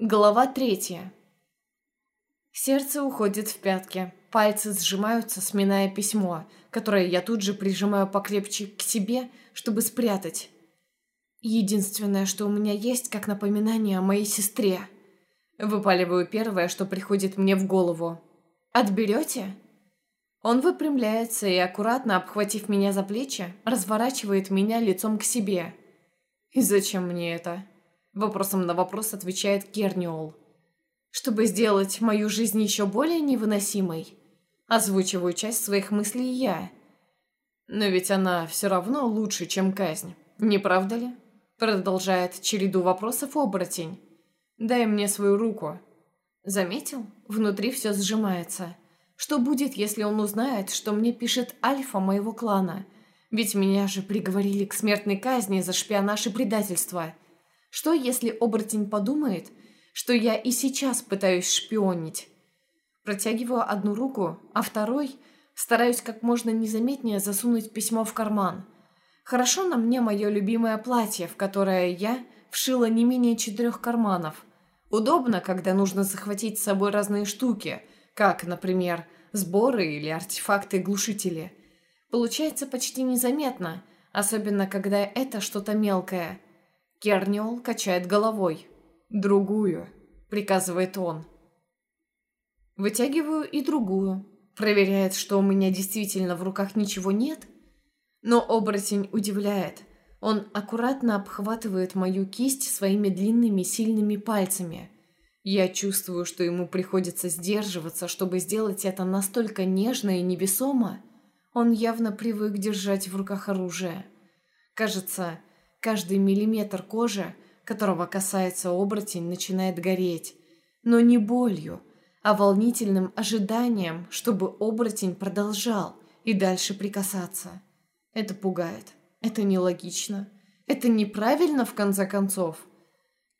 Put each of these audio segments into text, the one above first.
Глава третья. Сердце уходит в пятки. Пальцы сжимаются, сминая письмо, которое я тут же прижимаю покрепче к себе, чтобы спрятать. Единственное, что у меня есть, как напоминание о моей сестре. Выпаливаю первое, что приходит мне в голову. «Отберете?» Он выпрямляется и, аккуратно обхватив меня за плечи, разворачивает меня лицом к себе. «И зачем мне это?» Вопросом на вопрос отвечает Керниол. Чтобы сделать мою жизнь еще более невыносимой, озвучиваю часть своих мыслей я. Но ведь она все равно лучше, чем казнь, не правда ли? Продолжает череду вопросов оборотень. Дай мне свою руку. Заметил? Внутри все сжимается. Что будет, если он узнает, что мне пишет альфа моего клана? Ведь меня же приговорили к смертной казни за шпионаж и предательство – что, если оборотень подумает, что я и сейчас пытаюсь шпионить? Протягиваю одну руку, а второй стараюсь как можно незаметнее засунуть письмо в карман. Хорошо на мне мое любимое платье, в которое я вшила не менее четырех карманов. Удобно, когда нужно захватить с собой разные штуки, как, например, сборы или артефакты-глушители. Получается почти незаметно, особенно когда это что-то мелкое – Керниол качает головой. «Другую», — приказывает он. Вытягиваю и другую. Проверяет, что у меня действительно в руках ничего нет. Но оборотень удивляет. Он аккуратно обхватывает мою кисть своими длинными сильными пальцами. Я чувствую, что ему приходится сдерживаться, чтобы сделать это настолько нежно и невесомо. Он явно привык держать в руках оружие. Кажется, Каждый миллиметр кожи, которого касается оборотень, начинает гореть. Но не болью, а волнительным ожиданием, чтобы оборотень продолжал и дальше прикасаться. Это пугает. Это нелогично. Это неправильно, в конце концов.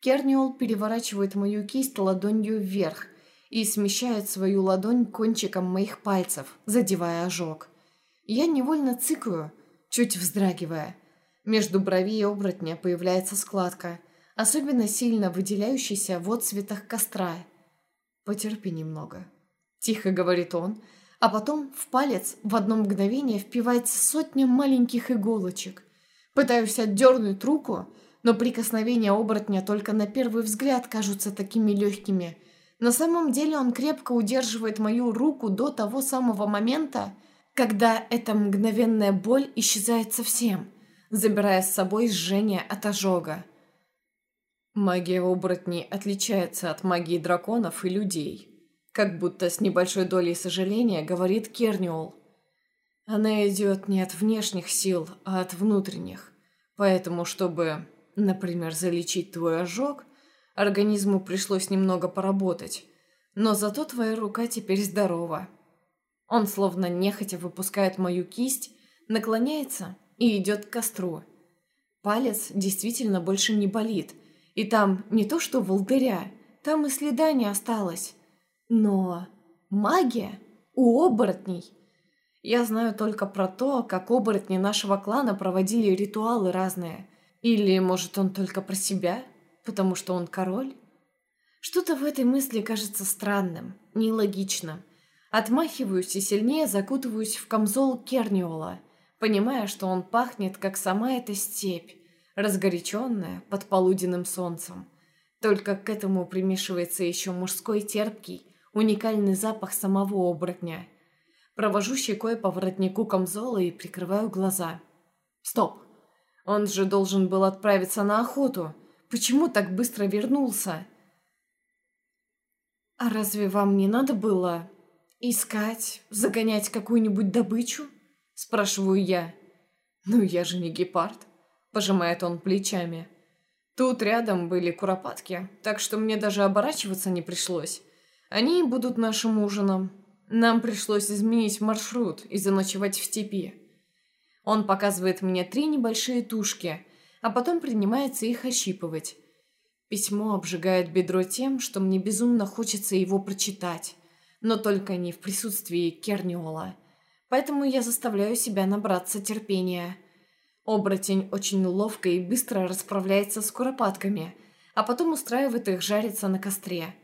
Керниол переворачивает мою кисть ладонью вверх и смещает свою ладонь кончиком моих пальцев, задевая ожог. Я невольно цыкаю, чуть вздрагивая – между бровей оборотня появляется складка, особенно сильно выделяющаяся в отцветах костра. «Потерпи немного», – тихо говорит он, а потом в палец в одно мгновение впивается сотня маленьких иголочек. Пытаюсь отдернуть руку, но прикосновения оборотня только на первый взгляд кажутся такими легкими. На самом деле он крепко удерживает мою руку до того самого момента, когда эта мгновенная боль исчезает совсем – забирая с собой жжение от ожога. Магия оборотней отличается от магии драконов и людей. Как будто с небольшой долей сожаления говорит Керниол. Она идет не от внешних сил, а от внутренних. Поэтому, чтобы, например, залечить твой ожог, организму пришлось немного поработать. Но зато твоя рука теперь здорова. Он словно нехотя выпускает мою кисть, наклоняется и идет к костру. Палец действительно больше не болит, и там не то что волдыря, там и следа не осталось. Но магия у оборотней. Я знаю только про то, как оборотни нашего клана проводили ритуалы разные. Или, может, он только про себя, потому что он король? Что-то в этой мысли кажется странным, нелогичным. Отмахиваюсь и сильнее закутываюсь в камзол Керниола – понимая, что он пахнет, как сама эта степь, разгоряченная под полуденным солнцем. Только к этому примешивается еще мужской терпкий, уникальный запах самого оборотня. Провожу щекой по воротнику камзола и прикрываю глаза. Стоп! Он же должен был отправиться на охоту. Почему так быстро вернулся? А разве вам не надо было искать, загонять какую-нибудь добычу? Спрашиваю я. «Ну, я же не гепард», – пожимает он плечами. Тут рядом были куропатки, так что мне даже оборачиваться не пришлось. Они будут нашим ужином. Нам пришлось изменить маршрут и заночевать в степи. Он показывает мне три небольшие тушки, а потом принимается их ощипывать. Письмо обжигает бедро тем, что мне безумно хочется его прочитать, но только не в присутствии Керниола – поэтому я заставляю себя набраться терпения. Оборотень очень ловко и быстро расправляется с куропатками, а потом устраивает их жариться на костре.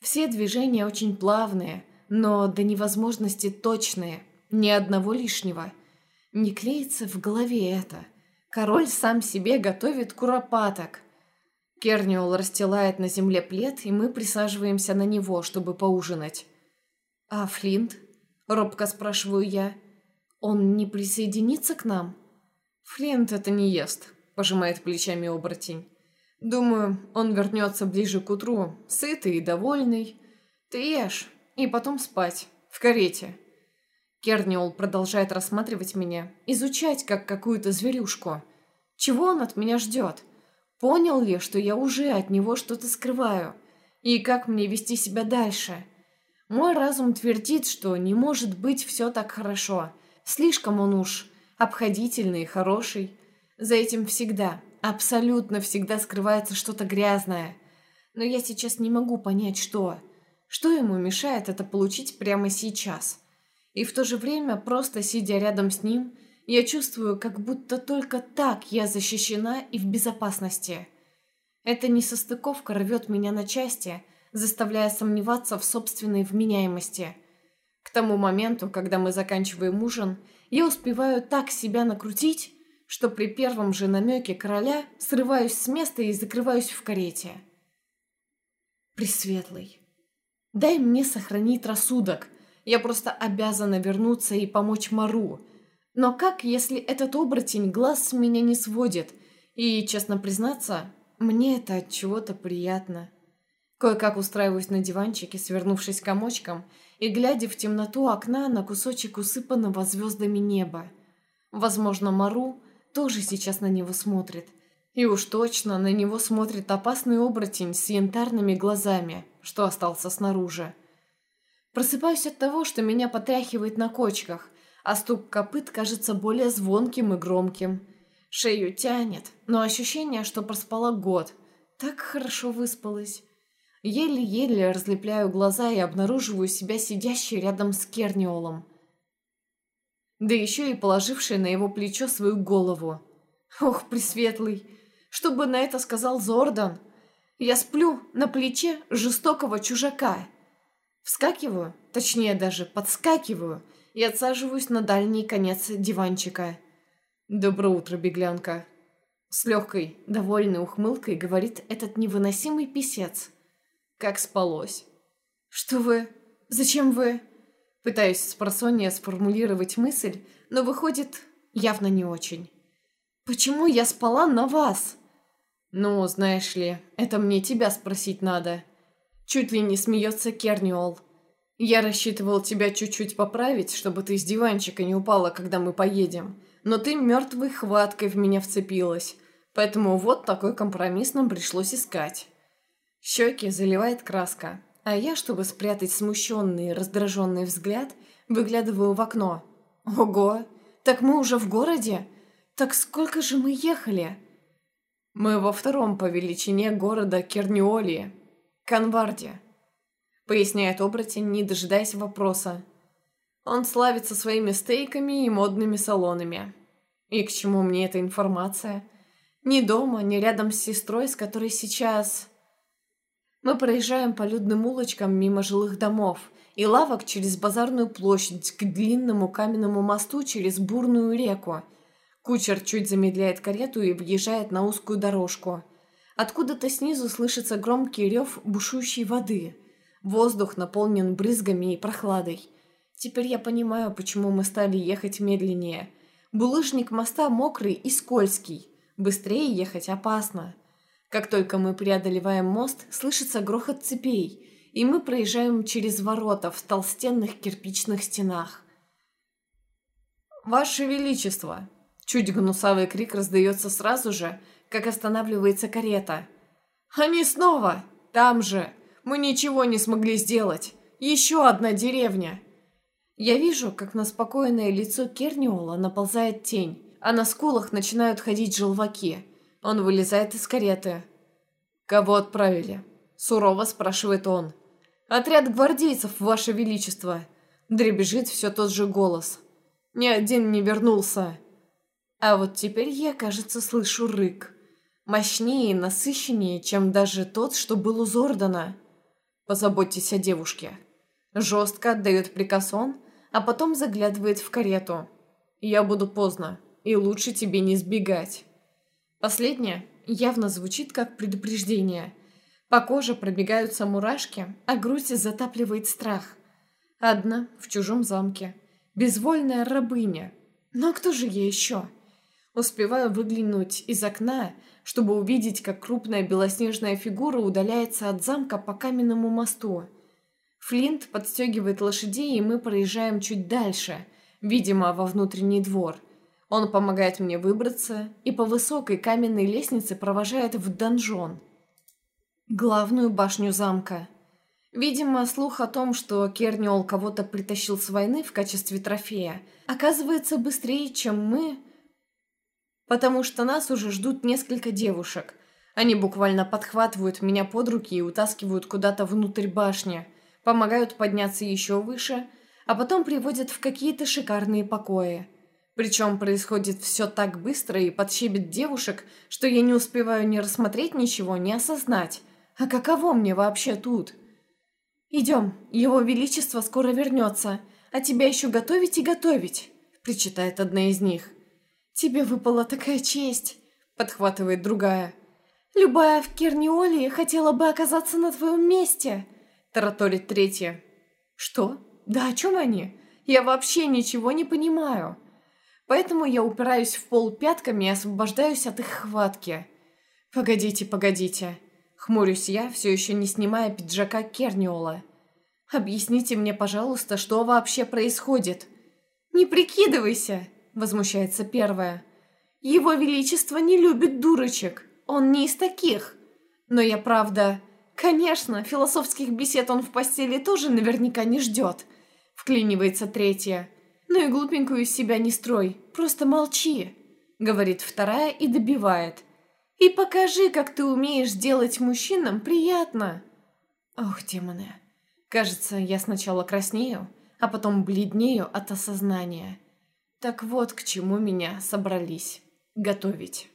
Все движения очень плавные, но до невозможности точные, ни одного лишнего. Не клеится в голове это. Король сам себе готовит куропаток. Керниол расстилает на земле плед, и мы присаживаемся на него, чтобы поужинать. «А Флинт?» – робко спрашиваю я. «Он не присоединится к нам?» «Флинт это не ест», – пожимает плечами оборотень. «Думаю, он вернется ближе к утру, сытый и довольный. Ты ешь, и потом спать, в карете». Керниол продолжает рассматривать меня, изучать как какую-то зверюшку. Чего он от меня ждет? Понял ли, что я уже от него что-то скрываю? И как мне вести себя дальше? Мой разум твердит, что не может быть все так хорошо. Слишком он уж обходительный и хороший. За этим всегда, абсолютно всегда скрывается что-то грязное. Но я сейчас не могу понять, что. Что ему мешает это получить прямо сейчас? И в то же время, просто сидя рядом с ним, я чувствую, как будто только так я защищена и в безопасности. Эта несостыковка рвет меня на части, заставляя сомневаться в собственной вменяемости. К тому моменту, когда мы заканчиваем ужин, я успеваю так себя накрутить, что при первом же намеке короля срываюсь с места и закрываюсь в карете. Пресветлый. Дай мне сохранить рассудок. Я просто обязана вернуться и помочь Мару. Но как, если этот оборотень глаз с меня не сводит? И, честно признаться, мне это от чего-то приятно. Кое-как устраиваюсь на диванчике, свернувшись комочком, и глядя в темноту окна на кусочек усыпанного звездами неба. Возможно, Мару тоже сейчас на него смотрит. И уж точно на него смотрит опасный оборотень с янтарными глазами, что остался снаружи. Просыпаюсь от того, что меня потряхивает на кочках, а стук копыт кажется более звонким и громким. Шею тянет, но ощущение, что проспала год. Так хорошо выспалась. Еле-еле разлепляю глаза и обнаруживаю себя сидящей рядом с Керниолом да еще и положившая на его плечо свою голову. Ох, Пресветлый, что бы на это сказал Зордан? Я сплю на плече жестокого чужака. Вскакиваю, точнее даже подскакиваю, и отсаживаюсь на дальний конец диванчика. «Доброе утро, беглянка!» С легкой, довольной ухмылкой говорит этот невыносимый писец. «Как спалось?» «Что вы? Зачем вы?» Пытаюсь с просонья сформулировать мысль, но выходит явно не очень. «Почему я спала на вас?» «Ну, знаешь ли, это мне тебя спросить надо». Чуть ли не смеется Керниол. «Я рассчитывал тебя чуть-чуть поправить, чтобы ты с диванчика не упала, когда мы поедем. Но ты мертвой хваткой в меня вцепилась. Поэтому вот такой компромисс нам пришлось искать». Щеки заливает краска. А я, чтобы спрятать смущенный и раздраженный взгляд, выглядываю в окно. Ого! Так мы уже в городе? Так сколько же мы ехали? Мы во втором по величине города Керниоли, Канварде. Поясняет оборотень, не дожидаясь вопроса. Он славится своими стейками и модными салонами. И к чему мне эта информация? Ни дома, ни рядом с сестрой, с которой сейчас... Мы проезжаем по людным улочкам мимо жилых домов и лавок через базарную площадь к длинному каменному мосту через бурную реку. Кучер чуть замедляет карету и въезжает на узкую дорожку. Откуда-то снизу слышится громкий рев бушующей воды. Воздух наполнен брызгами и прохладой. Теперь я понимаю, почему мы стали ехать медленнее. Булыжник моста мокрый и скользкий. Быстрее ехать опасно. Как только мы преодолеваем мост, слышится грохот цепей, и мы проезжаем через ворота в толстенных кирпичных стенах. «Ваше Величество!» Чуть гнусавый крик раздается сразу же, как останавливается карета. «Они снова! Там же! Мы ничего не смогли сделать! Еще одна деревня!» Я вижу, как на спокойное лицо Керниола наползает тень, а на скулах начинают ходить желваки – он вылезает из кареты. «Кого отправили?» Сурово спрашивает он. «Отряд гвардейцев, ваше величество!» Дребезжит все тот же голос. «Ни один не вернулся!» А вот теперь я, кажется, слышу рык. Мощнее и насыщеннее, чем даже тот, что был у Зордана. Позаботьтесь о девушке. Жестко отдает приказ он, а потом заглядывает в карету. Я буду поздно, и лучше тебе не сбегать. Последнее явно звучит как предупреждение. По коже пробегаются мурашки, а грудь затапливает страх. Одна в чужом замке. Безвольная рабыня. Но кто же я еще? Успеваю выглянуть из окна, чтобы увидеть, как крупная белоснежная фигура удаляется от замка по каменному мосту. Флинт подстегивает лошадей, и мы проезжаем чуть дальше, видимо, во внутренний двор. Он помогает мне выбраться и по высокой каменной лестнице провожает в донжон. Главную башню замка. Видимо, слух о том, что Керниол кого-то притащил с войны в качестве трофея, оказывается быстрее, чем мы потому что нас уже ждут несколько девушек. Они буквально подхватывают меня под руки и утаскивают куда-то внутрь башни, помогают подняться еще выше, а потом приводят в какие-то шикарные покои. Причем происходит все так быстро и подщебет девушек, что я не успеваю ни рассмотреть ничего, ни осознать. А каково мне вообще тут? «Идем, его величество скоро вернется, а тебя еще готовить и готовить», – причитает одна из них. «Тебе выпала такая честь», — подхватывает другая. «Любая в Керниоле хотела бы оказаться на твоем месте», — тараторит третья. «Что? Да о чем они? Я вообще ничего не понимаю». Поэтому я упираюсь в пол пятками и освобождаюсь от их хватки. «Погодите, погодите», — хмурюсь я, все еще не снимая пиджака Керниола. «Объясните мне, пожалуйста, что вообще происходит?» «Не прикидывайся!» возмущается первая. «Его Величество не любит дурочек. Он не из таких. Но я правда... Конечно, философских бесед он в постели тоже наверняка не ждет». Вклинивается третья. «Ну и глупенькую из себя не строй. Просто молчи», — говорит вторая и добивает. «И покажи, как ты умеешь делать мужчинам приятно». Ох, демоны. Кажется, я сначала краснею, а потом бледнею от осознания. Так вот, к чему меня собрались готовить.